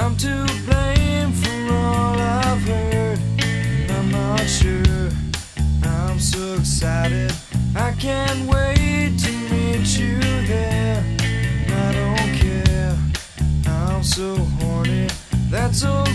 I'm to blame for all I've heard. I'm not sure. I'm so excited, I can't wait to meet you there. I don't care, I'm so horny. That's okay,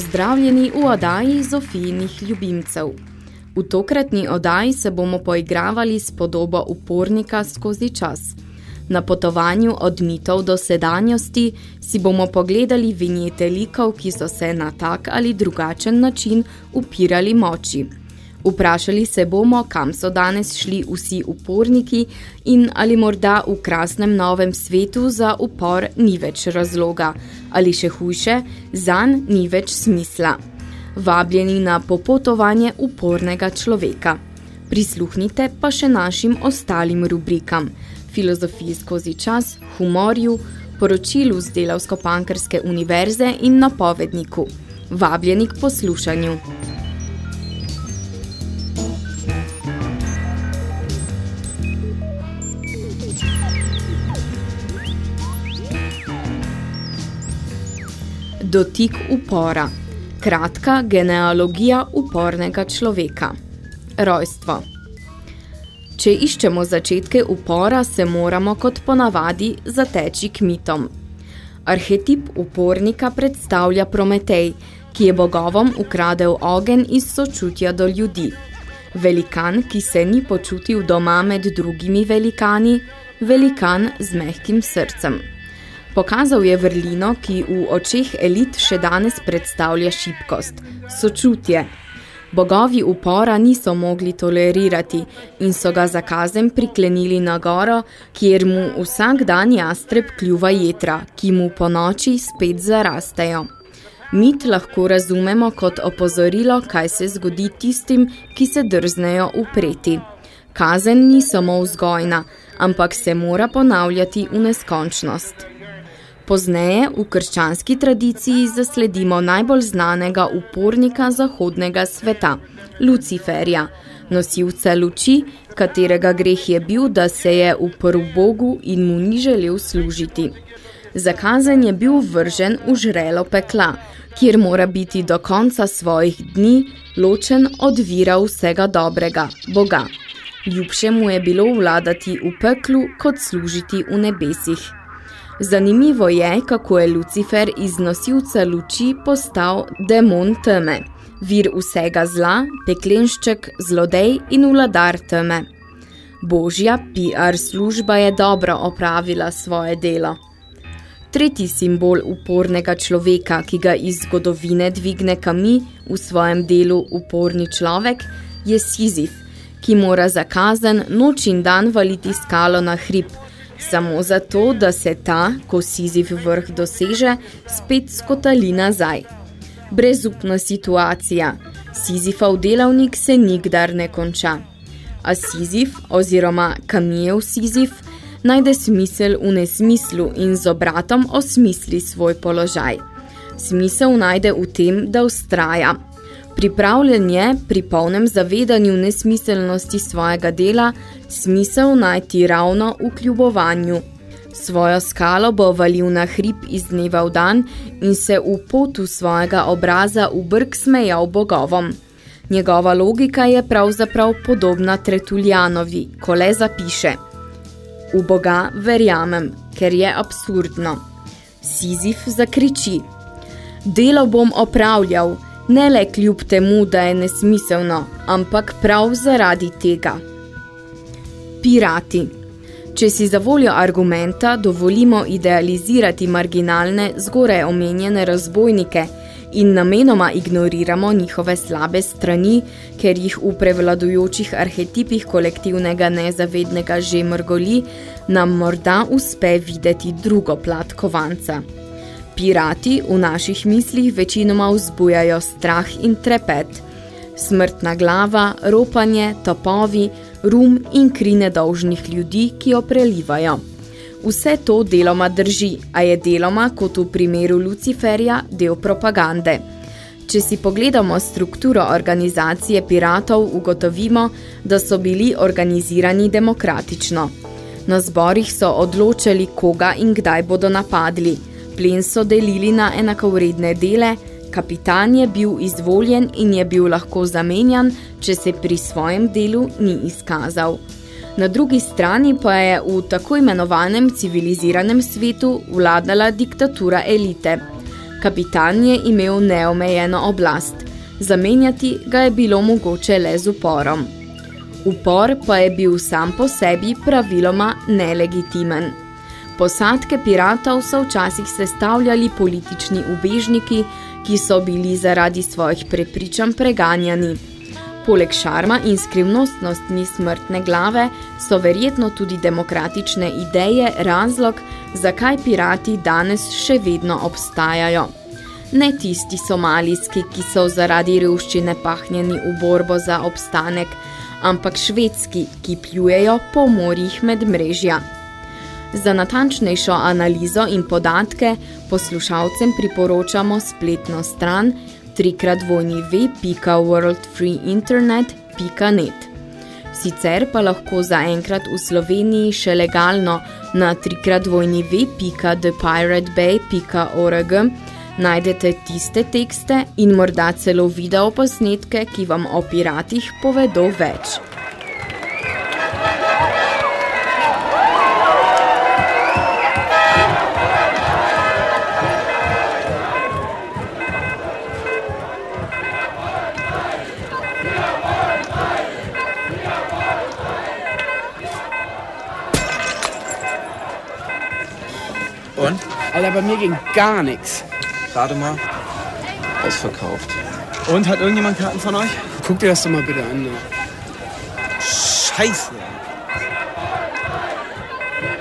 Pozdravljeni v oddaji Zofijnih ljubimcev. V tokratni oddaji se bomo poigravali s podobo upornika skozi čas. Na potovanju od mitov do sedanjosti si bomo pogledali vinjete likov, ki so se na tak ali drugačen način upirali moči. Vprašali se bomo, kam so danes šli vsi uporniki in ali morda v krasnem novem svetu za upor ni več razloga, ali še hujše, zan ni več smisla. Vabljeni na popotovanje upornega človeka. Prisluhnite pa še našim ostalim rubrikam Filozofiji skozi čas, humorju, poročilu z Delavsko-Pankrske univerze in napovedniku. Vabljeni k poslušanju. Dotik upora. Kratka genealogija upornega človeka. Rojstvo. Če iščemo začetke upora, se moramo kot ponavadi zateči k mitom. Arhetip upornika predstavlja Prometej, ki je bogovom ukradel ogen iz sočutja do ljudi. Velikan, ki se ni počutil doma med drugimi velikani, velikan z mehkim srcem. Pokazal je vrlino, ki v očeh elit še danes predstavlja šibkost, sočutje. Bogovi upora niso mogli tolerirati in so ga zakazem priklenili na goro, kjer mu vsak dan jastreb kljuva jetra, ki mu po noči spet zarastejo. Mit lahko razumemo kot opozorilo, kaj se zgodi tistim, ki se drznejo upreti. Kazen ni samo vzgojna, ampak se mora ponavljati v neskončnost. Pozneje v krščanski tradiciji zasledimo najbolj znanega upornika zahodnega sveta, Luciferja, nosilca luči, katerega greh je bil, da se je uprl Bogu in mu ni želel služiti. Zakazan je bil vržen v žrelo pekla, kjer mora biti do konca svojih dni ločen od vira vsega dobrega, Boga. Ljubše mu je bilo vladati v peklu, kot služiti v nebesih. Zanimivo je, kako je Lucifer iz nosilca luči postal demon teme, vir vsega zla, peklenšček, zlodej in vladar teme. Božja PR služba je dobro opravila svoje delo. Tretji simbol upornega človeka, ki ga iz zgodovine dvigne kami v svojem delu uporni človek, je Sizif, ki mora zakazen noč in dan valiti skalo na hrib, samo zato, da se ta, ko Sizif vrh doseže, spet skotali nazaj. Brezupna situacija. Sizifov delavnik se nikdar ne konča. A Sizif, oziroma Kamijev Sizif, najde smisel v nesmislu in z obratom osmisli svoj položaj. Smisel najde v tem, da ustraja. Pripravljen je pri polnem zavedanju nesmiselnosti svojega dela smisel najti ravno v kljubovanju. Svojo skalo bo valil na hrib iz dneva v dan in se v potu svojega obraza v brk smejal bogovom. Njegova logika je pravzaprav podobna Tretuljanovi, ko le zapiše V Boga verjamem, ker je absurdno. Sizif zakriči Delo bom opravljal, ne le kljub temu, da je nesmiselno, ampak prav zaradi tega. Pirati. Če si za voljo argumenta dovolimo idealizirati marginalne, zgore omenjene razbojnike in namenoma ignoriramo njihove slabe strani, ker jih v prevladujočih arhetipih kolektivnega nezavednega že mrgoli, nam morda uspe videti drugo plat kovanca. Pirati v naših mislih večinoma vzbujajo strah in trepet. Smrtna glava, ropanje, topovi, rum in kri nedolžnih ljudi, ki jo prelivajo. Vse to deloma drži, a je deloma, kot v primeru Luciferja, del propagande. Če si pogledamo strukturo organizacije piratov, ugotovimo, da so bili organizirani demokratično. Na zborih so odločali, koga in kdaj bodo napadli – plen so delili na enakovredne dele, kapitan je bil izvoljen in je bil lahko zamenjan, če se pri svojem delu ni izkazal. Na drugi strani pa je v tako imenovanem civiliziranem svetu vladala diktatura elite. Kapitan je imel neomejeno oblast, zamenjati ga je bilo mogoče le z uporom. Upor pa je bil sam po sebi praviloma nelegitimen. Posadke piratov so včasih sestavljali politični ubežniki, ki so bili zaradi svojih prepričanj preganjani. Poleg šarma in skrivnostnostni smrtne glave so verjetno tudi demokratične ideje razlog, zakaj pirati danes še vedno obstajajo. Ne tisti somalijski, ki so zaradi revščine pahnjeni v borbo za obstanek, ampak švedski, ki pljujejo po morjih med mrežja. Za natančnejšo analizo in podatke poslušalcem priporočamo spletno stran www.worldfreeinternet.net. Sicer pa lahko zaenkrat v Sloveniji še legalno na www.thepiratebay.org najdete tiste tekste in morda celo videoposnetke, ki vam o piratih povedo več. Ja, bei mir ging gar nichts. Gerade mal ausverkauft. Und hat irgendjemand Karten von euch? Guck dir das doch mal bitte an. Ne? Scheiße.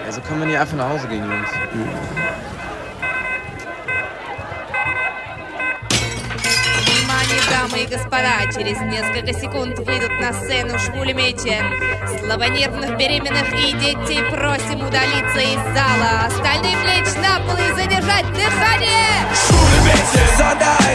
Also können wir nicht einfach nach Hause gehen, Jungs. Mhm. Господа, через несколько секунд выйдут на сцену шмулемети. Слабонервных беременных и детей просим удалиться из зала. Остальные плечь на пол и задержать дыхание. Schwule Mädchen, Sondereinheit.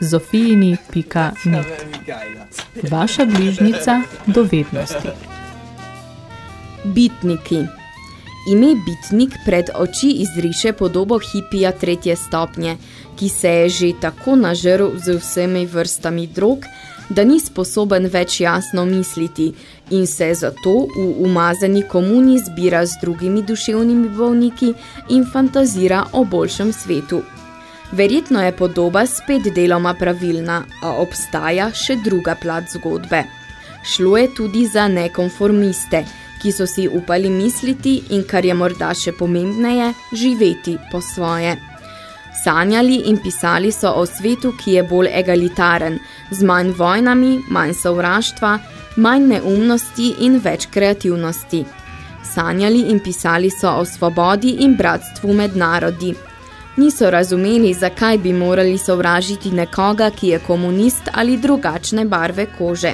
www.zofijini.net Vaša bližnica do vednosti. Bitniki. Ime bitnik pred oči izriše podobo hipija tretje stopnje, ki se je že tako nažrl z vsemi vrstami drog, da ni sposoben več jasno misliti in se zato v umazani komuni zbira z drugimi duševnimi bolniki in fantazira o boljšem svetu. Verjetno je podoba spet deloma pravilna, a obstaja še druga plat zgodbe. Šlo je tudi za nekonformiste, ki so si upali misliti in, kar je morda še pomembneje, živeti po svoje. Sanjali in pisali so o svetu, ki je bolj egalitaren, z manj vojnami, manj sovraštva, manj neumnosti in več kreativnosti. Sanjali in pisali so o svobodi in bratstvu med narodi. Niso razumeli, zakaj bi morali sovražiti nekoga, ki je komunist ali drugačne barve kože.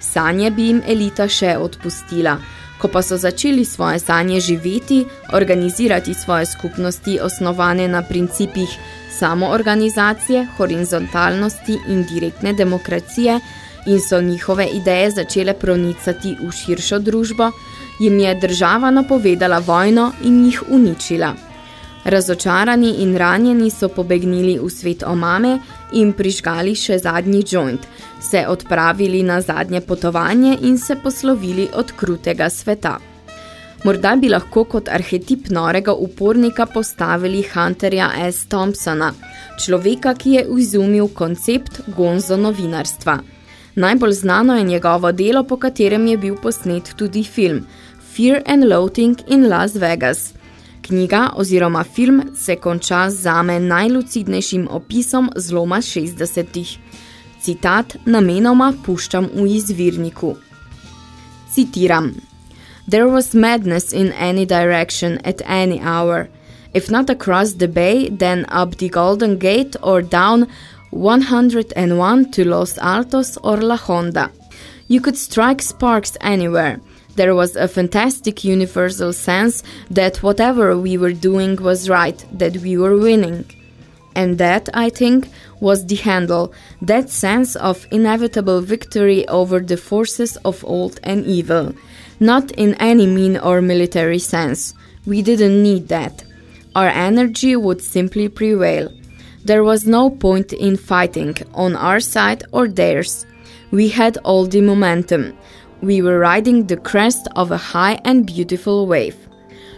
Sanje bi jim elita še odpustila, Ko pa so začeli svoje sanje živeti, organizirati svoje skupnosti osnovane na principih samoorganizacije, horizontalnosti in direktne demokracije in so njihove ideje začele pronicati v širšo družbo, jim je država napovedala vojno in jih uničila. Razočarani in ranjeni so pobegnili v svet omame in prižgali še zadnji joint, se odpravili na zadnje potovanje in se poslovili od krutega sveta. Morda bi lahko kot arhetip norega upornika postavili Hunterja S. Thompsona, človeka, ki je izumil koncept gonzo novinarstva. Najbolj znano je njegovo delo, po katerem je bil posnet tudi film Fear and Loathing in Las Vegas – Knjiga oziroma film se konča zame najlucidnejšim opisom zloma 60-ih. Citat namenoma puščam v izvirniku. Citiram. There was madness in any direction at any hour. If not across the bay, then up the Golden Gate or down 101 to Los Altos or La Honda. You could strike sparks anywhere – there was a fantastic universal sense that whatever we were doing was right, that we were winning. And that, I think, was the handle, that sense of inevitable victory over the forces of old and evil. Not in any mean or military sense. We didn't need that. Our energy would simply prevail. There was no point in fighting, on our side or theirs. We had all the momentum. We were riding the crest of a high and beautiful wave.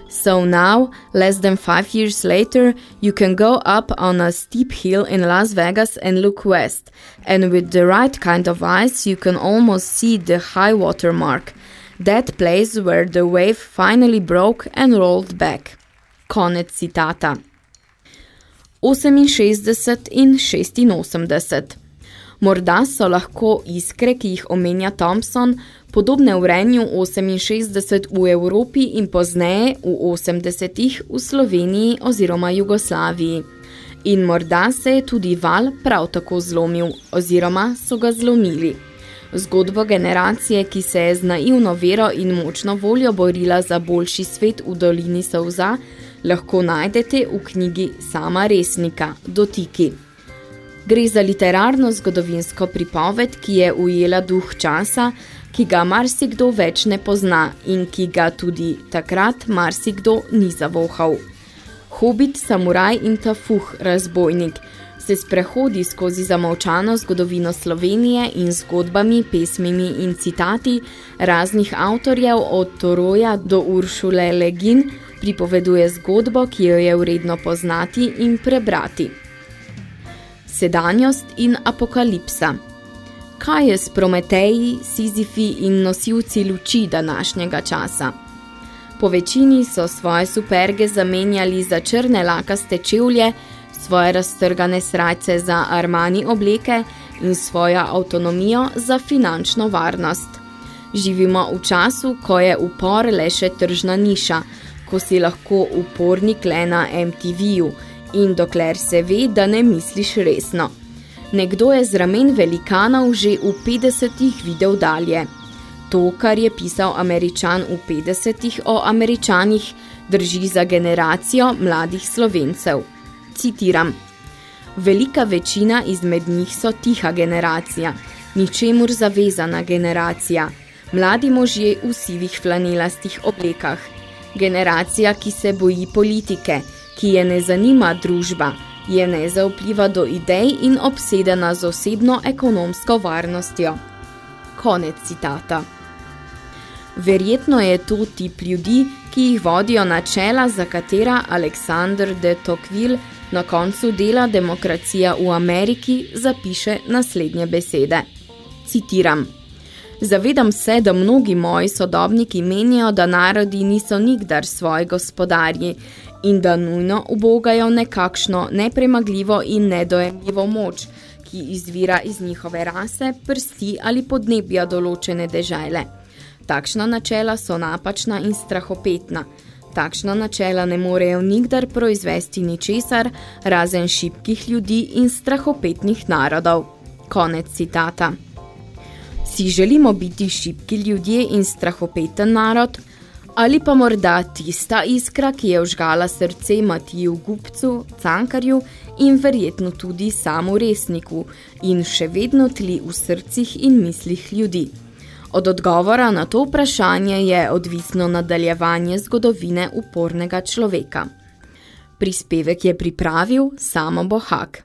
So now, less than five years later, you can go up on a steep hill in Las Vegas and look west, and with the right kind of eyes, you can almost see the high water mark, that place where the wave finally broke and rolled back. Konec citata. 68 in 86. Morda so lahko iskre, ki jih omenja Thompson, podobne vrenju 68 v Evropi in pozneje v 80-ih v Sloveniji oziroma Jugoslaviji. In morda se je tudi val prav tako zlomil oziroma so ga zlomili. Zgodbo generacije, ki se je z naivno vero in močno voljo borila za boljši svet v dolini Savza, lahko najdete v knjigi Sama resnika, Dotiki. Gre za literarno zgodovinsko pripoved, ki je ujela duh časa, ki ga marsikdo več ne pozna in ki ga tudi takrat marsikdo ni zavohal. Hobit, samuraj in tafuh, razbojnik, se sprehodi skozi zamolčano zgodovino Slovenije in zgodbami, pesmimi in citati raznih avtorjev od Toroja do Uršule Legin pripoveduje zgodbo, ki jo je vredno poznati in prebrati. Sedanjost in apokalipsa kaj je s Prometeji, Sizifi in nosilci luči današnjega časa. Po večini so svoje superge zamenjali za črne lakaste čevlje, svoje raztrgane srajce za armani obleke in svojo avtonomijo za finančno varnost. Živimo v času, ko je upor le še tržna niša, ko si lahko upornik le na MTV-ju in dokler se ve, da ne misliš resno. Nekdo je z ramen velikanov že v 50-ih videl dalje. To, kar je pisal američan v 50-ih o američanih, drži za generacijo mladih slovencev. Citiram. Velika večina izmed njih so tiha generacija, ničemur zavezana generacija, mladi možje v sivih flanelastih oblekah, generacija, ki se boji politike, ki je ne zanima družba, Je nezaupljiva do idej in obsedena z osebno ekonomsko varnostjo. Konec citata. Verjetno je to tip ljudi, ki jih vodijo načela, za katera Aleksandr de Tocqueville na koncu dela Demokracija v Ameriki zapiše naslednje besede. Citiram. Zavedam se, da mnogi moji sodobniki menijo, da narodi niso nikdar svoji gospodarji in da nujno ubogajo nekakšno nepremagljivo in nedojemljivo moč, ki izvira iz njihove rase, prsti ali podnebja določene dežele. Takšna načela so napačna in strahopetna. Takšna načela ne morejo nikdar proizvesti ničesar, razen šibkih ljudi in strahopetnih narodov. Konec citata. Si želimo biti šibki ljudje in strahopeten narod, ali pa morda tista iskra, ki je vžgala srce Matiju Gupcu, Cankarju in verjetno tudi samu resniku in še vedno tli v srcih in mislih ljudi. Od odgovora na to vprašanje je odvisno nadaljevanje zgodovine upornega človeka. Prispevek je pripravil Samo Bohak.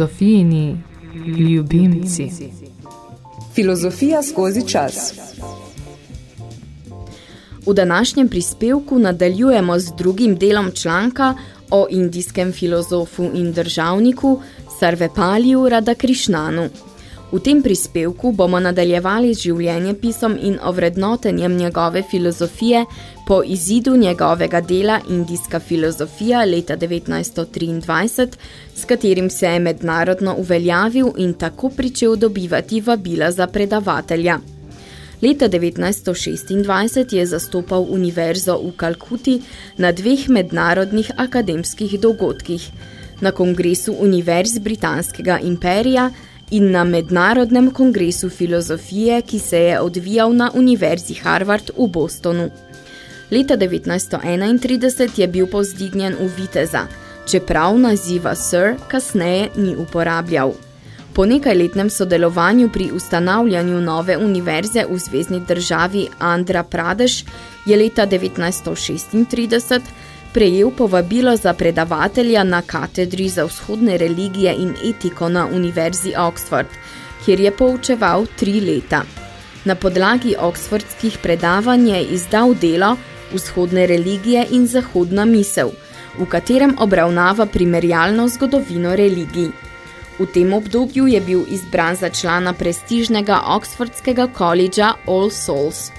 Zofijini ljubimci. Filozofija skozi čas. V današnjem prispevku nadaljujemo z drugim delom članka o indijskem filozofu in državniku Sarvepaliju Radakrišnanu. V tem prispevku bomo nadaljevali z življenjepisom in ovrednotenjem njegove filozofije po izidu njegovega dela Indijska filozofija leta 1923, s katerim se je mednarodno uveljavil in tako pričel dobivati vabila za predavatelja. Leta 1926 je zastopal univerzo v Kalkuti na dveh mednarodnih akademskih dogodkih, na kongresu Univerz Britanskega imperija in na Mednarodnem kongresu filozofije, ki se je odvijal na Univerzi Harvard v Bostonu. Leta 1931 je bil povzdignjen v Viteza, čeprav naziva Sir kasneje ni uporabljal. Po nekajletnem sodelovanju pri ustanavljanju nove univerze v zvezdni državi Andhra Pradesh je leta 1936 prejel povabilo za predavatelja na katedri za vzhodne religije in etiko na Univerzi Oxford, kjer je poučeval tri leta. Na podlagi oksfordskih predavanj je izdal delo Vzhodne religije in zahodna misel, v katerem obravnava primerjalno zgodovino religij. V tem obdobju je bil izbran za člana prestižnega Oxfordskega koledža All Souls.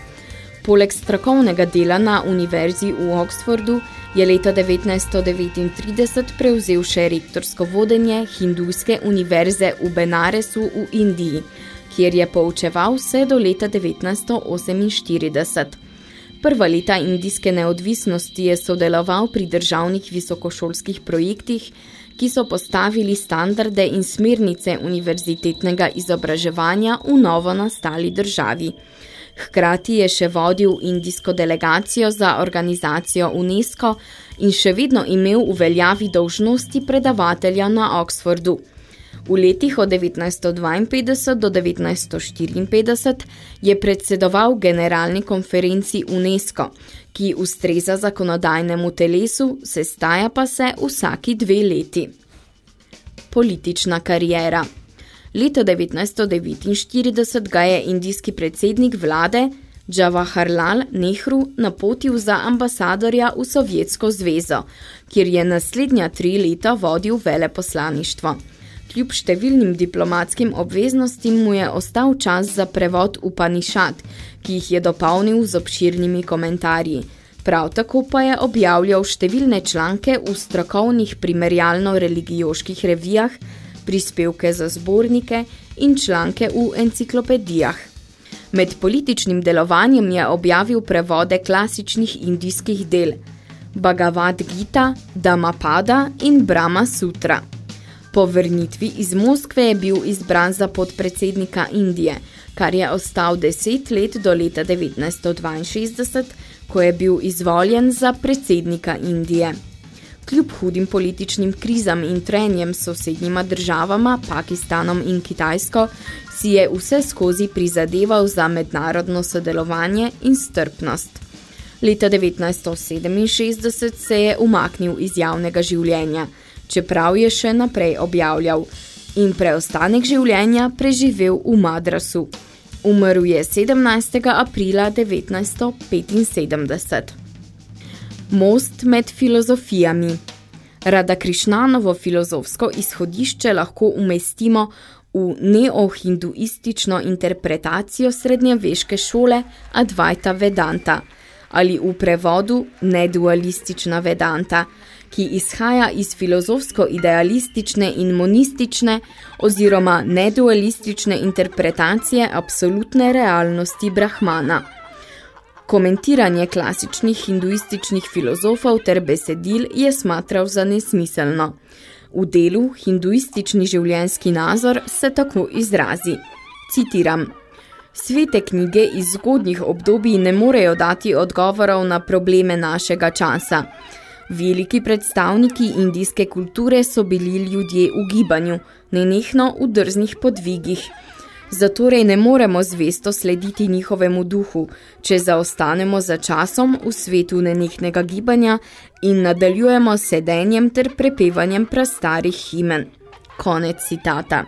Poleg strokovnega dela na univerzi v Oxfordu je leta 1939 prevzel še rektorsko vodenje Hindujske univerze v Benaresu v Indiji, kjer je poučeval vse do leta 1948. Prva leta indijske neodvisnosti je sodeloval pri državnih visokošolskih projektih, ki so postavili standarde in smernice univerzitetnega izobraževanja v novo nastali državi. Hkrati je še vodil indijsko delegacijo za organizacijo UNESCO in še vedno imel v veljavi dolžnosti predavatelja na Oxfordu. V letih od 1952 do 1954 je predsedoval generalni konferenci UNESCO, ki ustreza zakonodajnemu telesu, sestaja pa se vsaki dve leti. Politična karijera Leta 1949 ga je indijski predsednik vlade Jawaharlal Nehru napotil za ambasadorja v Sovjetsko zvezo, kjer je naslednja tri leta vodil veleposlaništvo. Kljub številnim diplomatskim obveznostim mu je ostal čas za prevod Upanishad, ki jih je dopolnil z obširnimi komentarji. Prav tako pa je objavljal številne članke v strokovnih primerjalno-religijoških revijah, prispevke za zbornike in članke v enciklopedijah. Med političnim delovanjem je objavil prevode klasičnih indijskih del Bhagavad Gita, Dhammapada in Brahma Sutra. Po vrnitvi iz Moskve je bil izbran za podpredsednika Indije, kar je ostal deset let do leta 1962, ko je bil izvoljen za predsednika Indije. Kljub hudim političnim krizam in trenjem s sosednjima državama, Pakistanom in Kitajsko, si je vse skozi prizadeval za mednarodno sodelovanje in strpnost. Leta 1967 se je umaknil iz javnega življenja, čeprav je še naprej objavljal in preostanek življenja preživel v Madrasu. Umrl je 17. aprila 1975. Most med filozofijami Rada Krišnanovo filozofsko izhodišče lahko umestimo v neohinduistično interpretacijo srednjeveške šole Advaita Vedanta ali v prevodu nedualistična Vedanta, ki izhaja iz filozofsko-idealistične in monistične oziroma nedualistične interpretacije absolutne realnosti Brahmana. Komentiranje klasičnih hinduističnih filozofov ter besedil je smatral za nesmiselno. V delu Hinduistični življenjski nazor se tako izrazi. Citiram. Svete knjige iz zgodnjih obdobij ne morejo dati odgovorov na probleme našega časa. Veliki predstavniki indijske kulture so bili ljudje v gibanju, nenehno v drznih podvigih. Zatorej ne moremo zvesto slediti njihovemu duhu, če zaostanemo za časom v svetu nenehnega gibanja in nadaljujemo sedenjem ter prepevanjem prastarih himen. Konec citata.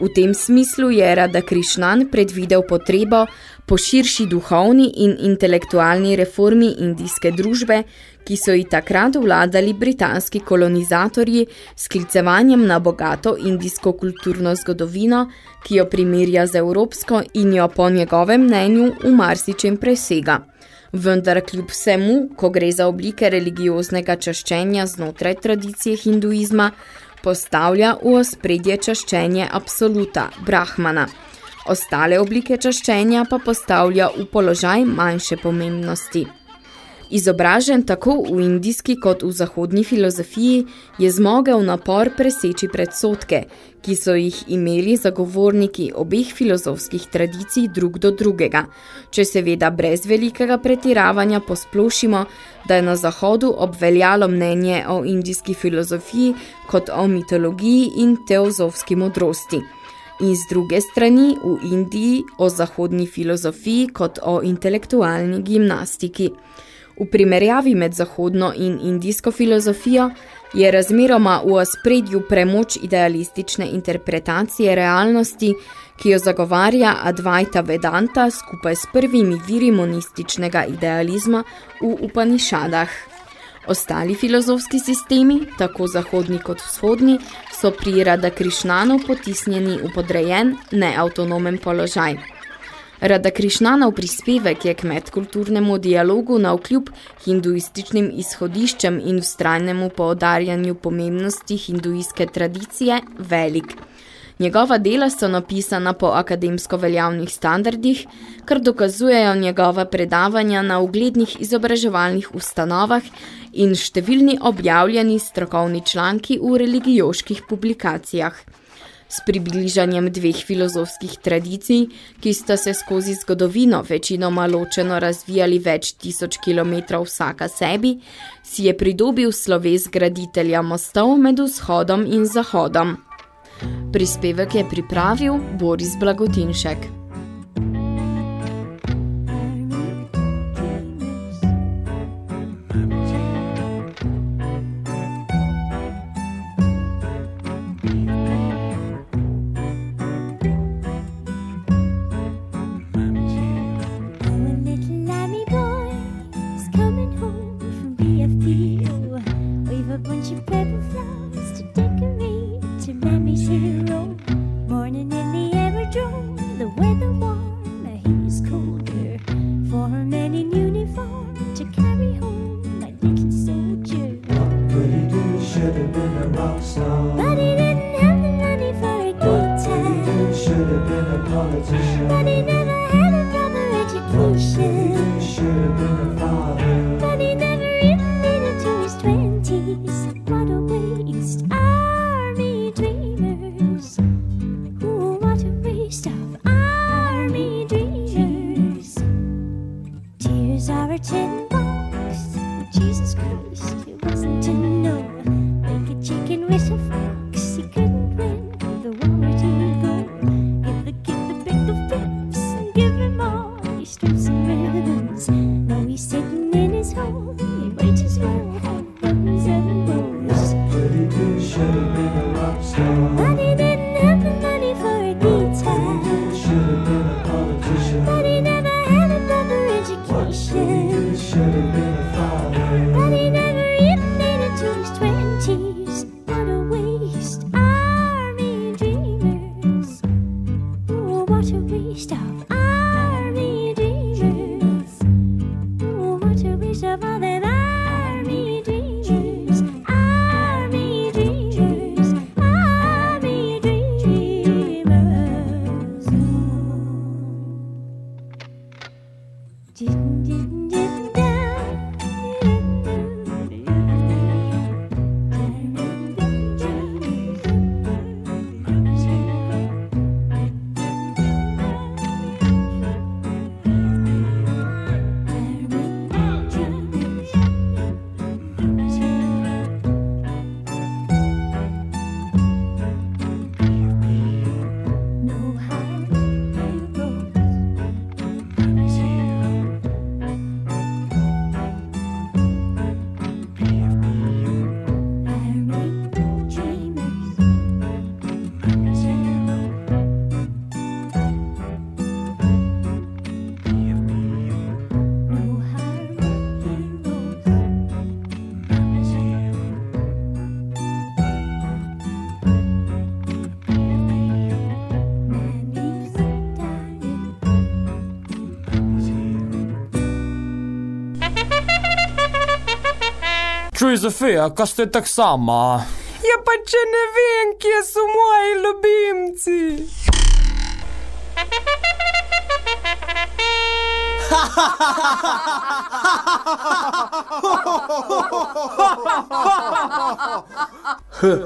V tem smislu je Rada Krišnan predvidel potrebo po širši duhovni in intelektualni reformi indijske družbe, ki so ji takrat vladali britanski kolonizatorji s klicevanjem na bogato indijsko kulturno zgodovino, ki jo primerja z evropsko in jo po njegovem mnenju v marsičem presega. Vendar kljub vsemu, ko gre za oblike religioznega čaščenja znotraj tradicije hinduizma, postavlja v ospredje čaščenje absoluta, brahmana. Ostale oblike čaščenja pa postavlja v položaj manjše pomembnosti. Izobražen tako v indijski kot v zahodni filozofiji je zmogel napor preseči predsotke, ki so jih imeli zagovorniki obeh filozofskih tradicij drug do drugega, če seveda brez velikega pretiravanja posplošimo, da je na zahodu obveljalo mnenje o indijski filozofiji kot o mitologiji in teozofski modrosti in z druge strani v Indiji o zahodni filozofiji kot o intelektualni gimnastiki. V primerjavi med zahodno in indijsko filozofijo je razmeroma v ospredju premoč idealistične interpretacije realnosti, ki jo zagovarja Advaita Vedanta skupaj s prvimi viri monističnega idealizma v Upanišadah. Ostali filozofski sistemi, tako zahodni kot vzhodni, so pri Rada Krišnanu potisnjeni v podrejen, neautonomen položaj. Rada Krišnanov prispevek je k medkulturnemu dialogu na vkljub hinduističnim izhodiščem in vstrajnemu poudarjanju pomembnosti hinduistske tradicije velik. Njegova dela so napisana po akademsko veljavnih standardih, kar dokazujejo njegova predavanja na uglednih izobraževalnih ustanovah in številni objavljeni strokovni članki v religijoških publikacijah. S približanjem dveh filozofskih tradicij, ki sta se skozi zgodovino večinoma ločeno razvijali več tisoč kilometrov vsaka sebi, si je pridobil sloves graditelja mostov med vzhodom in zahodom. Prispevek je pripravil Boris Blagotinšek. been a rock star. Čuj, Zofija, kaj ste tak sama? Ja, pa če ne vem, kje so moji ljubimci.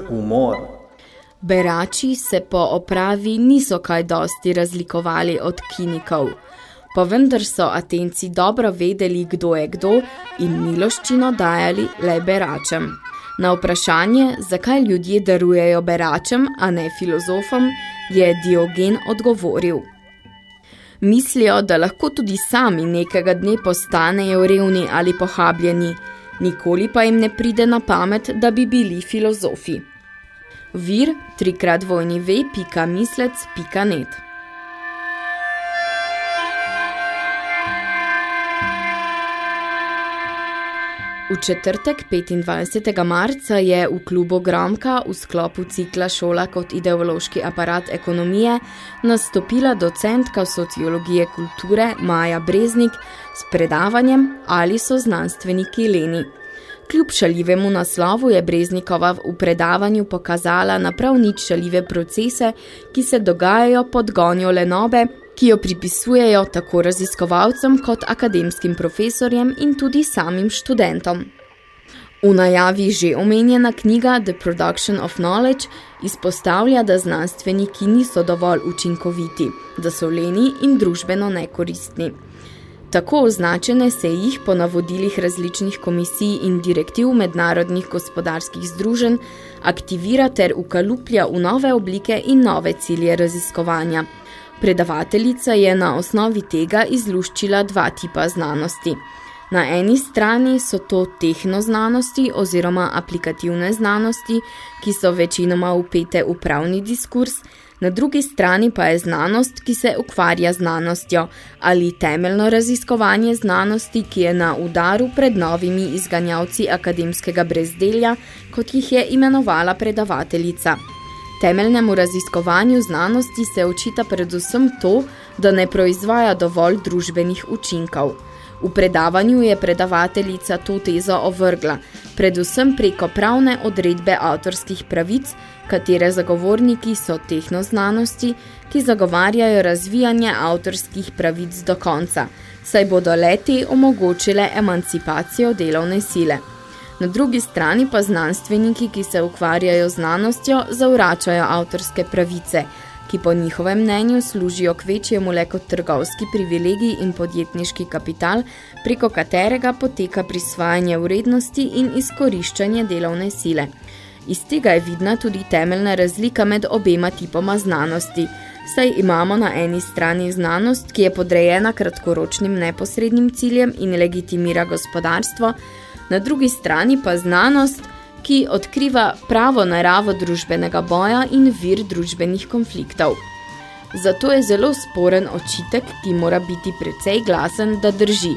Humor. Berači se po opravi niso kaj dosti razlikovali od kinikov. Pa vendar so Atenci dobro vedeli, kdo je kdo in miloščino dajali le beračem. Na vprašanje, zakaj ljudje darujejo beračem, a ne filozofom, je Diogen odgovoril. Mislijo, da lahko tudi sami nekega dne postanejo revni ali pohabljeni, nikoli pa jim ne pride na pamet, da bi bili filozofi. Vir trikrat vojni ve, pika mislec, pika net. V četrtek 25. marca je v klubu Gromka v sklopu cikla Šola kot ideološki aparat ekonomije nastopila docentka sociologije kulture Maja Breznik s predavanjem Ali so znanstveniki leni. Kljub šaljivemu naslovu je Breznikova v predavanju pokazala na prav nič šaljive procese, ki se dogajajo pod gonjo lenobe, ki jo pripisujejo tako raziskovalcem kot akademskim profesorjem in tudi samim študentom. V najavi že omenjena knjiga The Production of Knowledge izpostavlja, da znanstveniki niso dovolj učinkoviti, da so leni in družbeno nekoristni. Tako označene se jih po navodilih različnih komisij in direktiv mednarodnih gospodarskih združenj aktivira ter ukaluplja v nove oblike in nove cilje raziskovanja. Predavateljica je na osnovi tega izluščila dva tipa znanosti. Na eni strani so to tehnoznanosti oziroma aplikativne znanosti, ki so večinoma upete v pravni diskurs, na drugi strani pa je znanost, ki se ukvarja znanostjo, ali temeljno raziskovanje znanosti, ki je na udaru pred novimi izganjavci akademskega brezdelja, kot jih je imenovala predavateljica. Temeljnemu raziskovanju znanosti se očita predvsem to, da ne proizvaja dovolj družbenih učinkov. V predavanju je predavateljica to tezo ovrgla, predvsem preko pravne odredbe avtorskih pravic, katere zagovorniki so tehnoznanosti, ki zagovarjajo razvijanje avtorskih pravic do konca, saj bodo leti omogočile emancipacijo delovne sile. Na drugi strani pa znanstveniki, ki se ukvarjajo znanostjo, zavračajo avtorske pravice, ki po njihovem mnenju služijo k večjemu le kot trgovski privilegij in podjetniški kapital, preko katerega poteka prisvajanje vrednosti in izkoriščanje delovne sile. Iz tega je vidna tudi temeljna razlika med obema tipoma znanosti, saj imamo na eni strani znanost, ki je podrejena kratkoročnim neposrednim ciljem in legitimira gospodarstvo, na drugi strani pa znanost, ki odkriva pravo naravo družbenega boja in vir družbenih konfliktov. Zato je zelo sporen očitek, ki mora biti precej glasen, da drži.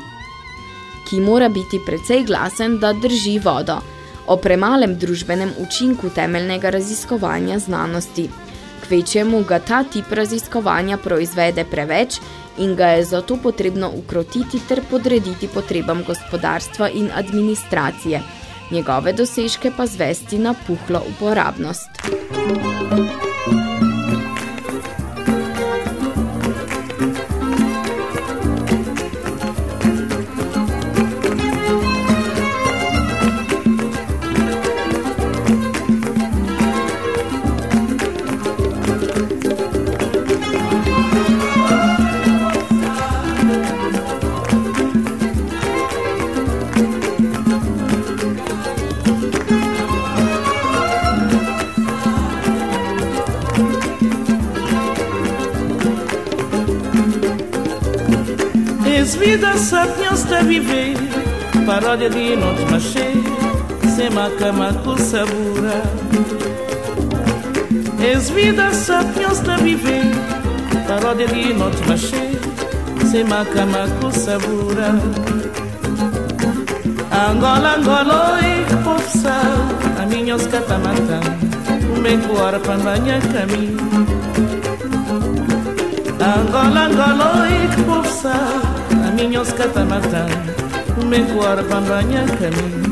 Ki mora biti precej glasen, da drži vodo. O premalem družbenem učinku temeljnega raziskovanja znanosti. Kvečemu ga ta tip raziskovanja proizvede preveč in ga je zato potrebno ukrotiti ter podrediti potrebam gospodarstva in administracije, njegove dosežke pa zvesti na puhlo uporabnost. sappiens a é viver Paródia de nós machê Sem macama com sabura. Es vida sappiens a é viver Paródia de nós machê Sem macama com sabura. Angola, Angola, e poça A minha os catamatã tá O meu cuora para manhã é caminho. Angola, Angola, e poça minhos catamata Menguar pambanha caminho.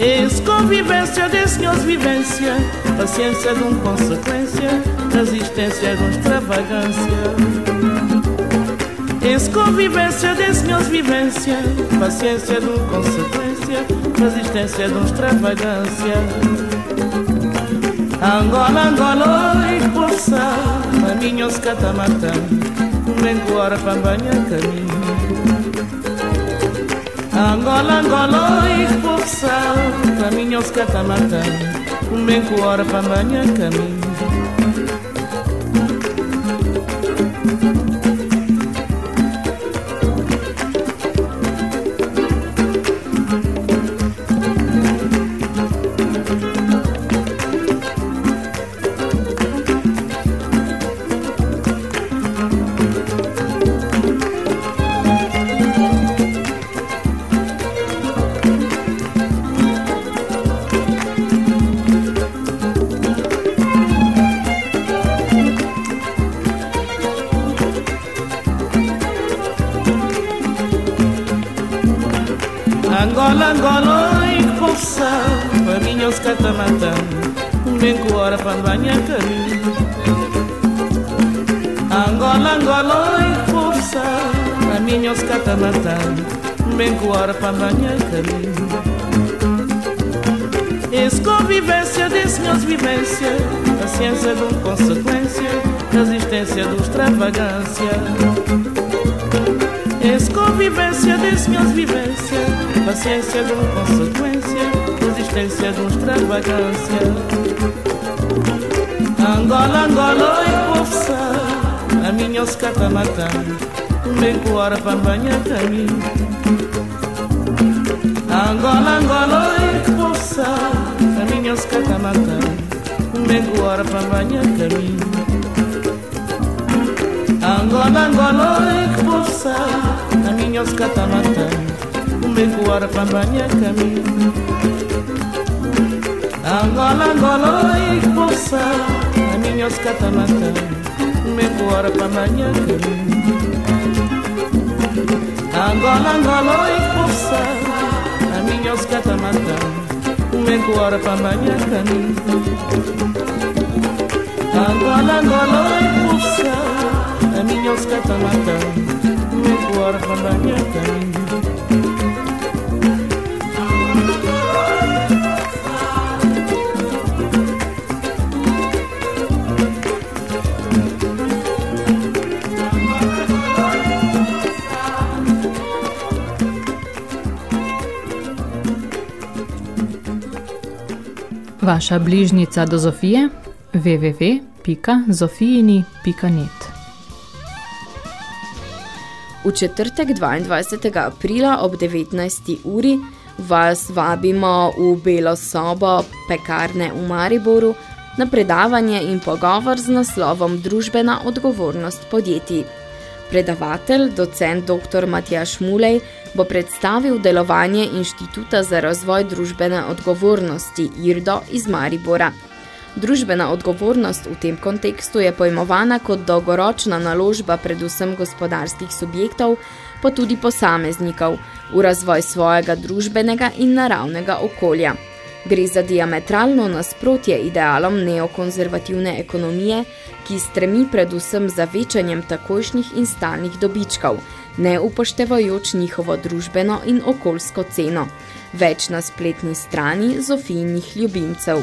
Eis convivência desse meus vivência Paciência de um consequência Resistência de um extravagância. Eis convivência desse meus vivência Paciência de um consequência Resistência de um extravagância. Angola, Angola, expulsar, maminhos catamatã. lengkuar pambanya kami Angola Angola expulsar caminhos catamata um bem cuora kami Thank you. ciência, a ciência do consequência, resistência do extravagância. Esse convivência desse minhas vivências, a ciência do consequência, resistência do extravagância. Angola, Angola, e povo a minha os catamatã, também com hora para banhar caminho. Angola, Angola, e povo a minha os catamatã. megwarpamanya kamin angonangoloek bosa aminyos katamata megwarpamanya kamin angonangoloek bosa aminyos katamata kami. kamin angonangoloek bosa aminyos katamata imekuwa pambanyakan Angola-Angola epufsa Aminhos catalata Imekuwa pambanyakan Vaša bližnica do Zofije www.zofijini.net V četrtek 22. aprila ob 19. uri vas vabimo v Belo sobo pekarne v Mariboru na predavanje in pogovor z naslovom Družbena odgovornost podjetij. Predavatelj, docent dr. Matjaš Mulej, bo predstavil delovanje Inštituta za razvoj družbene odgovornosti IRDO iz Maribora. Družbena odgovornost v tem kontekstu je pojmovana kot dolgoročna naložba predvsem gospodarskih subjektov, pa tudi posameznikov, v razvoj svojega družbenega in naravnega okolja. Gre za diametralno nasprotje idealom neokonzervativne ekonomije, ki stremi predvsem za večanjem takojšnjih in stalnih dobičkov, ne upoštevajoč njihovo družbeno in okoljsko ceno. Več na spletni strani Zofijnih ljubimcev.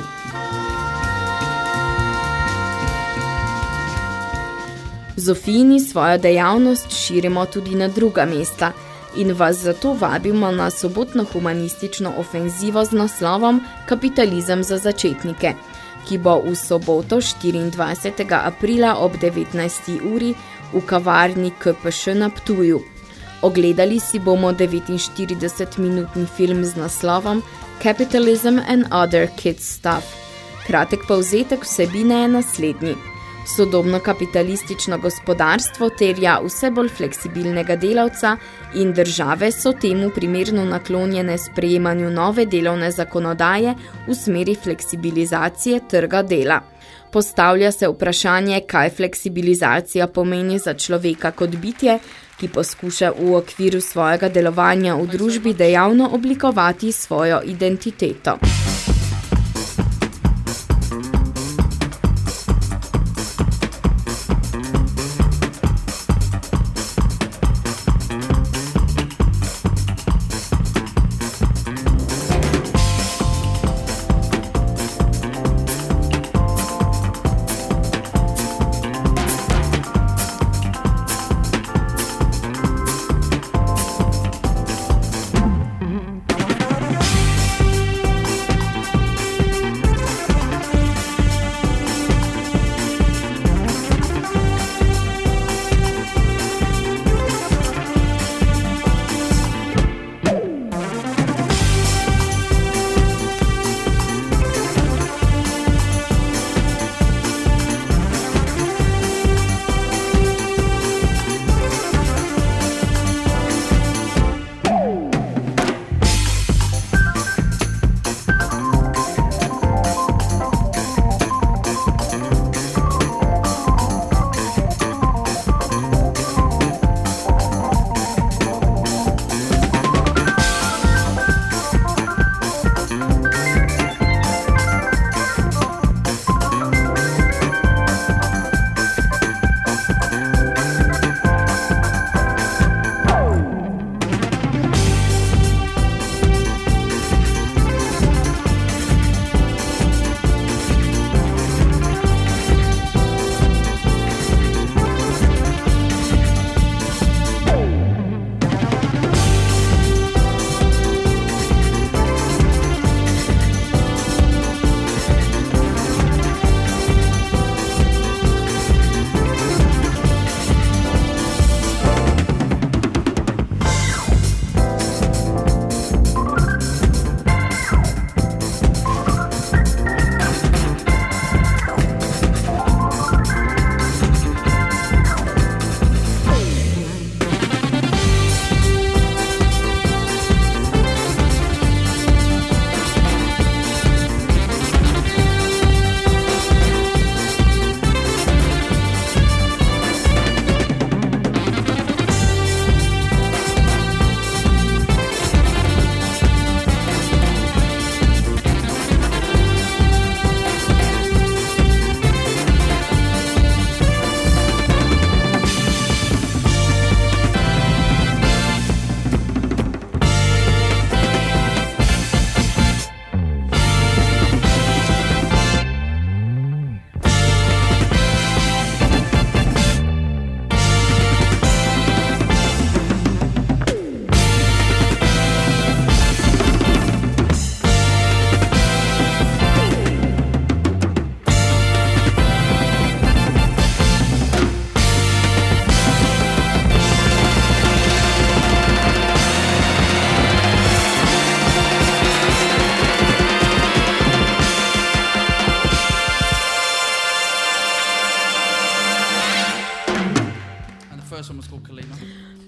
Zofijini svojo dejavnost širimo tudi na druga mesta in vas zato vabimo na sobotno humanistično ofenzivo z naslovom Kapitalizem za začetnike, ki bo v soboto 24. aprila ob 19. uri v kavarni KPŠ na Ptuju. Ogledali si bomo 49-minutni film z naslovom Capitalism and Other Kids Stuff. Kratek povzetek vsebine je naslednji. Sodobno kapitalistično gospodarstvo terja vse bolj fleksibilnega delavca in države so temu primerno naklonjene sprejemanju nove delovne zakonodaje v smeri fleksibilizacije trga dela. Postavlja se vprašanje, kaj fleksibilizacija pomeni za človeka kot bitje, ki poskuša v okviru svojega delovanja v družbi dejavno oblikovati svojo identiteto.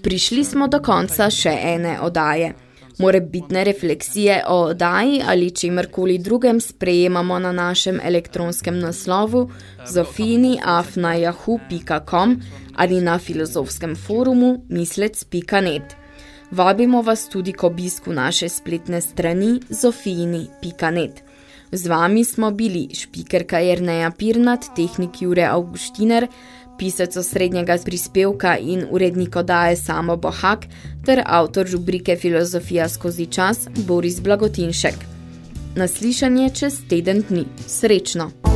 Prišli smo do konca še ene odaje. Morebitne refleksije o oddaji ali čimerkoli drugem sprejemamo na našem elektronskem naslovu zofini.afnajahu.com ali na filozofskem forumu mislec.net. Vabimo vas tudi k obisku naše spletne strani zofini.net. Z vami smo bili špikerka Jerneja Pirnat, tehnik Jure Augustiner, pisec osrednjega prispevka in urednik odaje Samo Bohak ter avtor rubrike Filozofija skozi čas Boris Blagotinšek. Naslišanje čez teden dni. Srečno!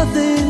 nothing.